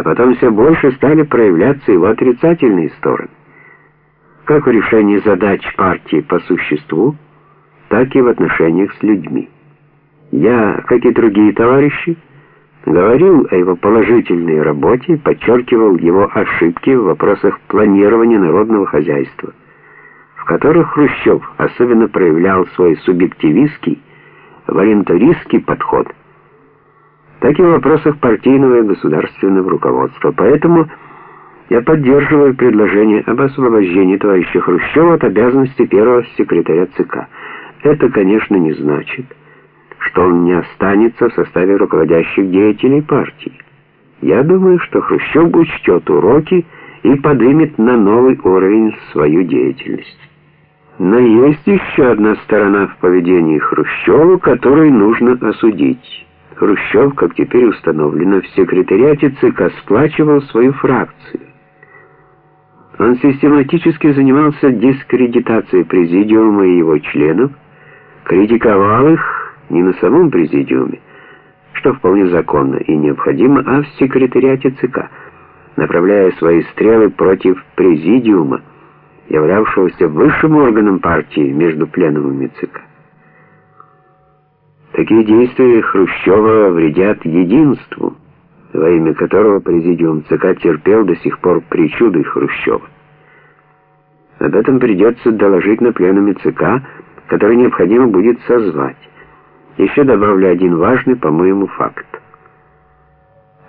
а потом все больше стали проявляться его отрицательные стороны. Как в решении задач партии по существу, так и в отношениях с людьми. Я, как и другие товарищи, говорил о его положительной работе, подчеркивал его ошибки в вопросах планирования народного хозяйства, в которых Хрущев особенно проявлял свой субъективистский, волонтаристский подход, так и в вопросах партийного и государственного руководства. Поэтому я поддерживаю предложение об освобождении товарища Хрущева от обязанности первого секретаря ЦК. Это, конечно, не значит, что он не останется в составе руководящих деятелей партии. Я думаю, что Хрущев учтет уроки и поднимет на новый уровень свою деятельность. Но есть еще одна сторона в поведении Хрущева, которую нужно осудить. Хрущев, как теперь установлено, в секретариате ЦК сплачивал свою фракцию. Он систематически занимался дискредитацией президиума и его членов, критиковал их, не на самом президиуме, что вполне законно и необходимо, а в секретариате ЦК, направляя свои стрелы против президиума, являвшегося высшим органом партии между пленумами ЦК. Такие действия Хрущева вредят единству, во имя которого президиум ЦК терпел до сих пор причуды Хрущева. Об этом придется доложить на пленуме ЦК, который необходимо будет созвать. Еще добавлю один важный, по-моему, факт.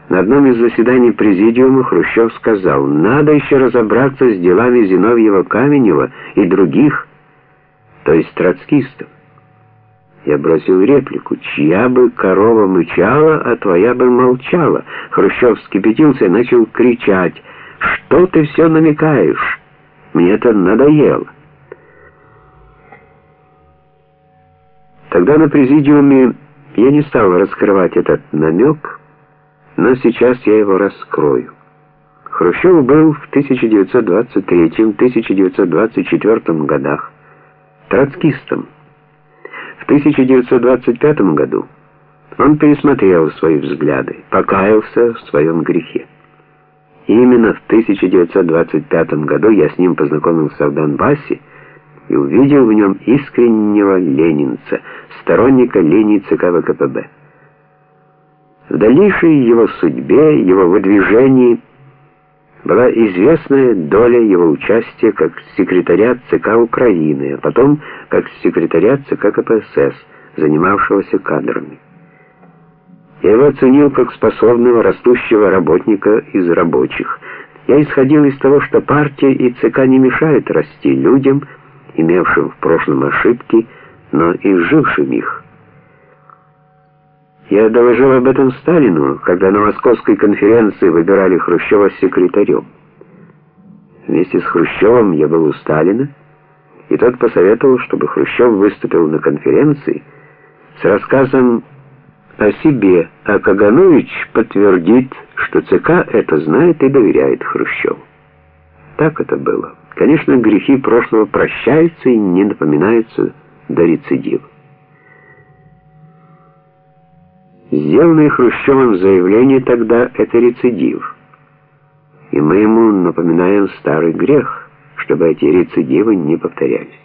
На одном из заседаний президиума Хрущев сказал, надо еще разобраться с делами Зиновьева-Каменева и других, то есть троцкистов. Я бросил реплику, чья бы корова мычала, а твоя бы молчала. Хрущев вскипятился и начал кричать, что ты все намекаешь? Мне это надоело. Тогда на президиуме я не стал раскрывать этот намек, но сейчас я его раскрою. Хрущев был в 1923-1924 годах троцкистом. В 1925 году он пересмотрел свои взгляды, покаялся в своем грехе. Именно в 1925 году я с ним познакомился в Донбассе, и увидел в нем искреннего ленинца, сторонника линии ЦК ВКПБ. В дальнейшей его судьбе, его выдвижении была известная доля его участия как секретаря ЦК Украины, а потом как секретаря ЦК КПСС, занимавшегося кадрами. Я его оценил как способного растущего работника из рабочих. Я исходил из того, что партия и ЦК не мешают расти людям, имевшим в прошлом ошибки, но и жившим их. Я доложил об этом Сталину, когда на Московской конференции выбирали Хрущева секретарем. Вместе с Хрущевым я был у Сталина, и тот посоветовал, чтобы Хрущев выступил на конференции с рассказом о себе, а Каганович подтвердит, что ЦК это знает и доверяет Хрущеву. Так это было. Конечно, грехи прошлого прощаются и не напоминаются до рецидива. Сделанное Хрущевым заявление тогда — это рецидив. И мы ему напоминаем старый грех, чтобы эти рецидивы не повторялись.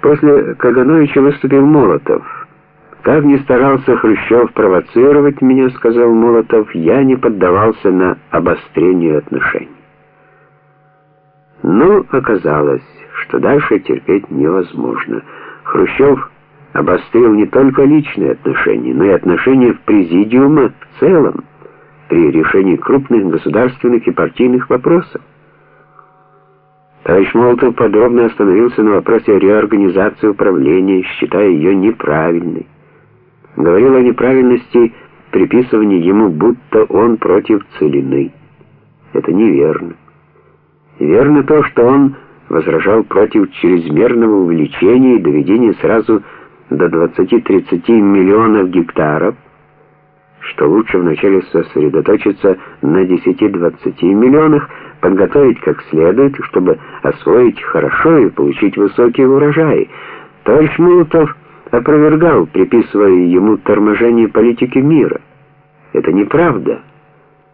После Кагановича выступил Молотов. Как ни старался Хрущев провоцировать меня, сказал Молотов, я не поддавался на обострение отношений. Но оказалось, что дальше терпеть невозможно. Хрущев обострил не только личные отношения, но и отношения в президиуме в целом при решении крупных государственных и партийных вопросов. Товарищ Молотов подробно остановился на вопросе реорганизации управления, считая ее неправильной говорил о неправильности приписывания ему, будто он против целины. Это неверно. Верно то, что он возражал против чрезмерного увеличения и доведения сразу до 20-30 миллионов гектаров, что лучше вначале сосредоточиться на 10-20 миллионах, подготовить как следует, чтобы освоить хорошо и получить высокие урожаи. Товарищ Молотов опровергал, приписывая ему торможение политики мира. Это неправда.